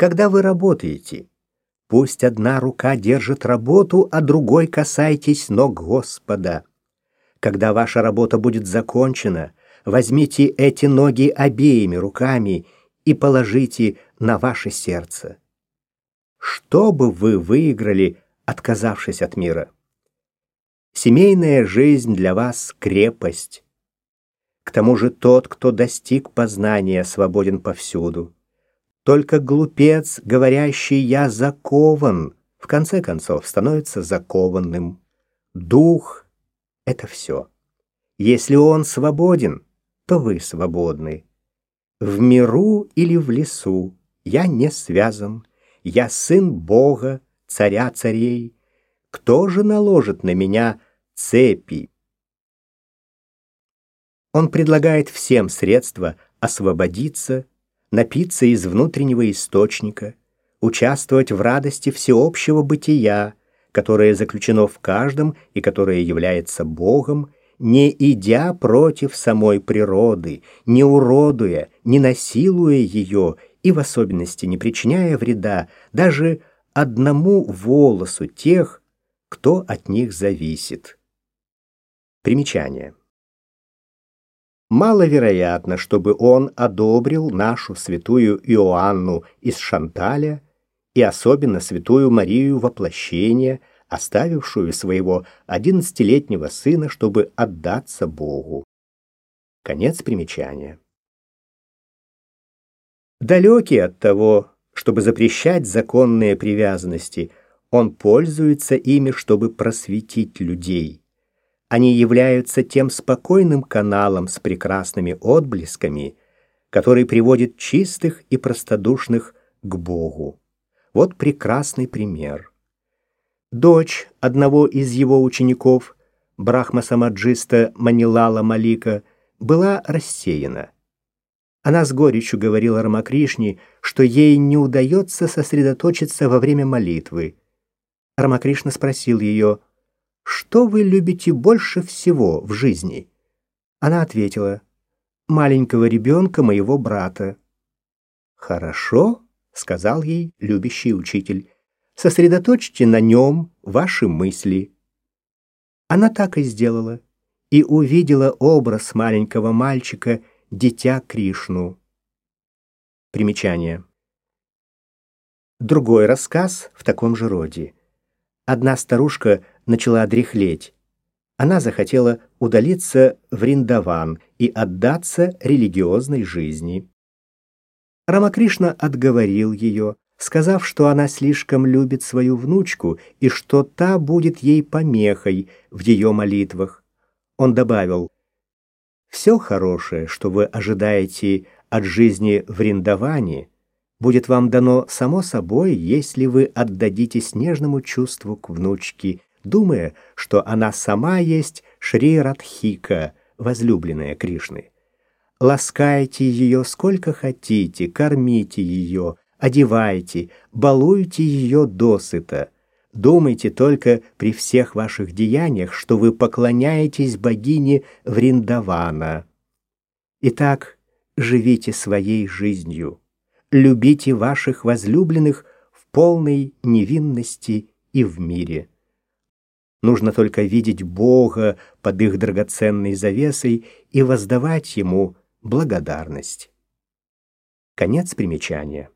Когда вы работаете, пусть одна рука держит работу, а другой касайтесь ног Господа. Когда ваша работа будет закончена, возьмите эти ноги обеими руками и положите на ваше сердце. Что бы вы выиграли, отказавшись от мира? Семейная жизнь для вас — крепость. К тому же тот, кто достиг познания, свободен повсюду. Только глупец, говорящий «я закован», в конце концов становится закованным. Дух — это все. Если он свободен, то вы свободны. В миру или в лесу я не связан, я сын Бога, царя царей. Кто же наложит на меня цепи? Он предлагает всем средства освободиться, напиться из внутреннего источника, участвовать в радости всеобщего бытия, которое заключено в каждом и которое является Богом, не идя против самой природы, не уродуя, не насилуя ее и в особенности не причиняя вреда даже одному волосу тех, кто от них зависит. Примечание. Маловероятно, чтобы он одобрил нашу святую Иоанну из Шанталя и особенно святую Марию воплощения, оставившую своего одиннадцатилетнего сына, чтобы отдаться Богу. Конец примечания. Далекий от того, чтобы запрещать законные привязанности, он пользуется ими, чтобы просветить людей. Они являются тем спокойным каналом с прекрасными отблесками, который приводит чистых и простодушных к Богу. Вот прекрасный пример. Дочь одного из его учеников, брахма-самаджиста Манилала Малика, была рассеяна. Она с горечью говорила Рамакришне, что ей не удается сосредоточиться во время молитвы. Рамакришна спросил ее, «Что вы любите больше всего в жизни?» Она ответила, «Маленького ребенка моего брата». «Хорошо», — сказал ей любящий учитель, Сосредоточьте на нем ваши мысли. Она так и сделала и увидела образ маленького мальчика, дитя Кришну. Примечание. Другой рассказ в таком же роде. Одна старушка начала дряхлеть. Она захотела удалиться в Риндаван и отдаться религиозной жизни. Рамакришна отговорил ее, сказав, что она слишком любит свою внучку и что та будет ей помехой в ее молитвах. Он добавил, «Все хорошее, что вы ожидаете от жизни в Риндаване, будет вам дано само собой, если вы отдадитесь нежному чувству к внучке, думая, что она сама есть Шри Радхика, возлюбленная Кришны. Ласкайте ее сколько хотите, кормите ее, одевайте, балуйте ее досыта. Думайте только при всех ваших деяниях, что вы поклоняетесь богине Вриндавана. Итак, живите своей жизнью. Любите ваших возлюбленных в полной невинности и в мире. Нужно только видеть Бога под их драгоценной завесой и воздавать Ему благодарность. Конец примечания.